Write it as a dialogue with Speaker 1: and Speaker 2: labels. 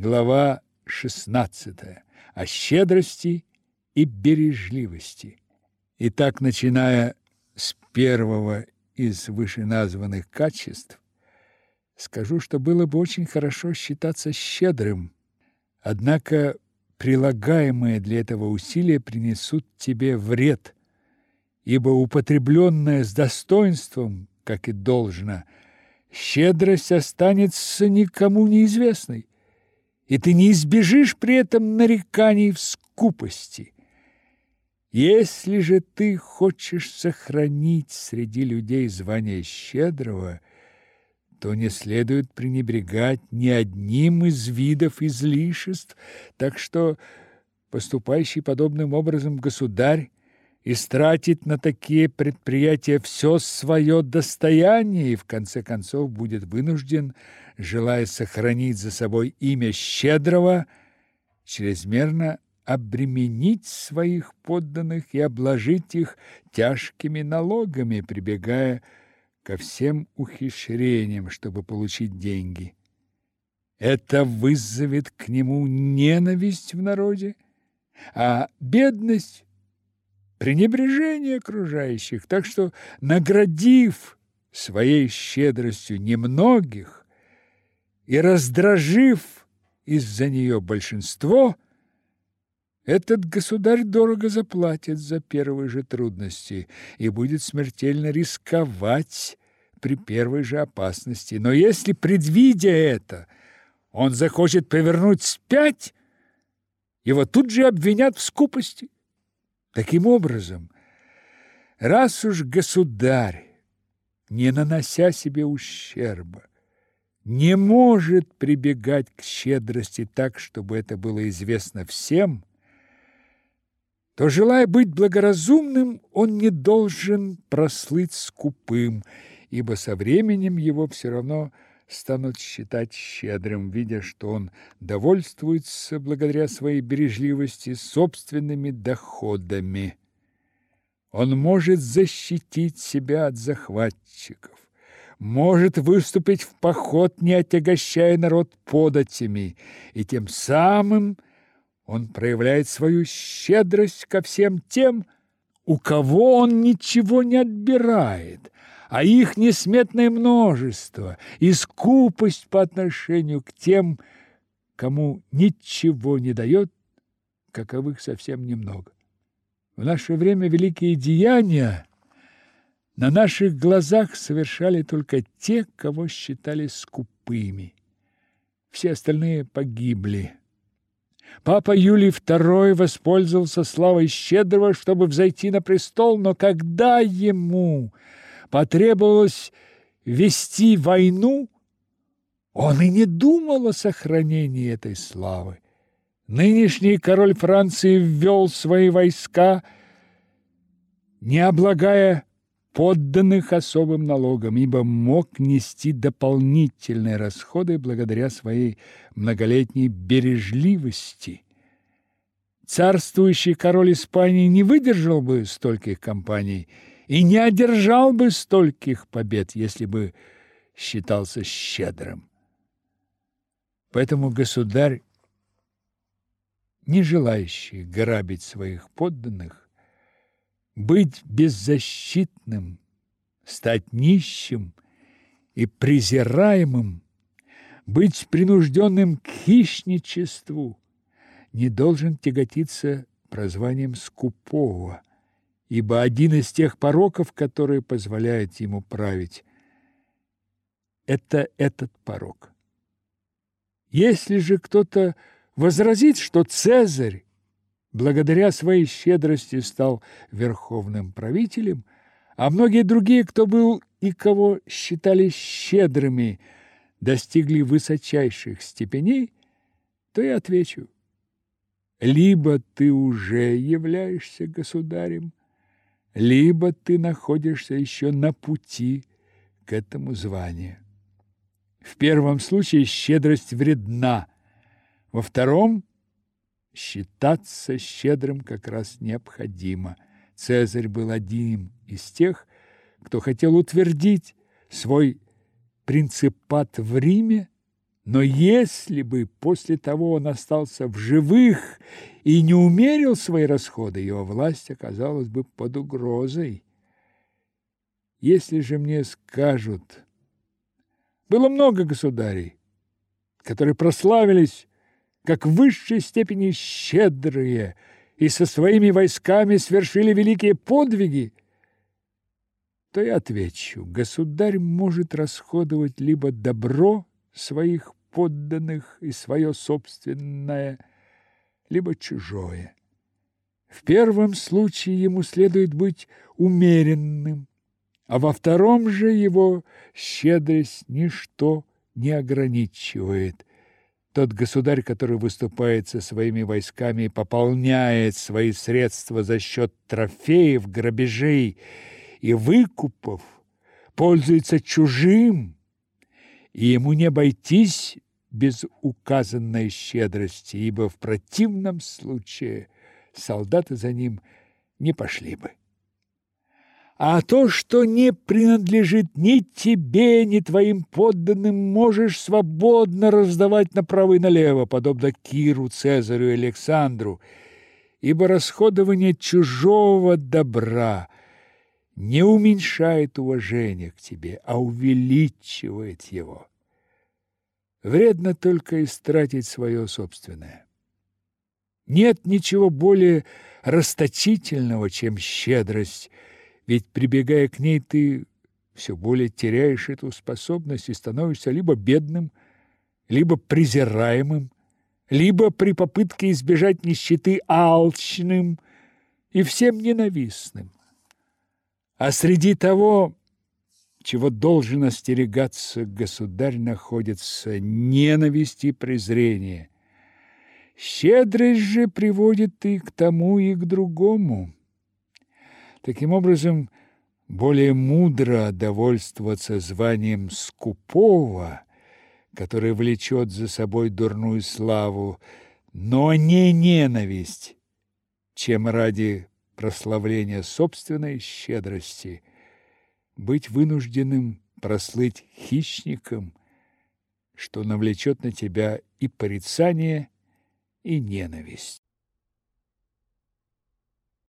Speaker 1: Глава 16. О щедрости и бережливости. Итак, начиная с первого из вышеназванных качеств, скажу, что было бы очень хорошо считаться щедрым, однако прилагаемые для этого усилия принесут тебе вред, ибо употребленное с достоинством, как и должно, щедрость останется никому неизвестной и ты не избежишь при этом нареканий в скупости. Если же ты хочешь сохранить среди людей звание щедрого, то не следует пренебрегать ни одним из видов излишеств, так что поступающий подобным образом государь истратит на такие предприятия все свое достояние и в конце концов будет вынужден желая сохранить за собой имя щедрого, чрезмерно обременить своих подданных и обложить их тяжкими налогами, прибегая ко всем ухищрениям, чтобы получить деньги. Это вызовет к нему ненависть в народе, а бедность пренебрежение окружающих, так что наградив своей щедростью немногих, и раздражив из-за нее большинство, этот государь дорого заплатит за первые же трудности и будет смертельно рисковать при первой же опасности. Но если, предвидя это, он захочет повернуть спять, его тут же обвинят в скупости. Таким образом, раз уж государь, не нанося себе ущерба, не может прибегать к щедрости так, чтобы это было известно всем, то, желая быть благоразумным, он не должен прослыть скупым, ибо со временем его все равно станут считать щедрым, видя, что он довольствуется благодаря своей бережливости собственными доходами. Он может защитить себя от захватчиков может выступить в поход, не отягощая народ податями, и тем самым он проявляет свою щедрость ко всем тем, у кого он ничего не отбирает, а их несметное множество и скупость по отношению к тем, кому ничего не дает, каковых совсем немного. В наше время великие деяния на наших глазах совершали только те, кого считали скупыми. Все остальные погибли. Папа Юлий II воспользовался славой щедрого, чтобы взойти на престол, но когда ему потребовалось вести войну, он и не думал о сохранении этой славы. Нынешний король Франции ввел свои войска, не облагая подданных особым налогам, ибо мог нести дополнительные расходы благодаря своей многолетней бережливости. Царствующий король Испании не выдержал бы стольких кампаний и не одержал бы стольких побед, если бы считался щедрым. Поэтому государь, не желающий грабить своих подданных, быть беззащитным, стать нищим и презираемым, быть принужденным к хищничеству, не должен тяготиться прозванием скупого, ибо один из тех пороков, которые позволяют ему править, это этот порок. Если же кто-то возразит, что Цезарь благодаря своей щедрости стал верховным правителем, а многие другие, кто был и кого считали щедрыми, достигли высочайших степеней, то я отвечу, либо ты уже являешься государем, либо ты находишься еще на пути к этому званию. В первом случае щедрость вредна, во втором считаться щедрым как раз необходимо. Цезарь был одним из тех, кто хотел утвердить свой принципат в Риме Но если бы после того он остался в живых и не умерил свои расходы, его власть оказалась бы под угрозой. Если же мне скажут... Было много государей, которые прославились как в высшей степени щедрые и со своими войсками свершили великие подвиги, то я отвечу, государь может расходовать либо добро своих подданных и свое собственное, либо чужое. В первом случае ему следует быть умеренным, а во втором же его щедрость ничто не ограничивает. Тот государь, который выступает со своими войсками и пополняет свои средства за счет трофеев, грабежей и выкупов, пользуется чужим, и ему не обойтись без указанной щедрости, ибо в противном случае солдаты за ним не пошли бы. А то, что не принадлежит ни тебе, ни твоим подданным, можешь свободно раздавать направо и налево, подобно Киру, Цезарю и Александру, ибо расходование чужого добра не уменьшает уважение к тебе, а увеличивает его. Вредно только истратить свое собственное. Нет ничего более расточительного, чем щедрость – ведь, прибегая к ней, ты все более теряешь эту способность и становишься либо бедным, либо презираемым, либо при попытке избежать нищеты алчным и всем ненавистным. А среди того, чего должен остерегаться государь, находится ненависть и презрение. Щедрость же приводит и к тому, и к другому. Таким образом, более мудро довольствоваться званием скупого, которое влечет за собой дурную славу, но не ненависть, чем ради прославления собственной щедрости быть вынужденным прослыть хищником, что навлечет на тебя и порицание, и ненависть.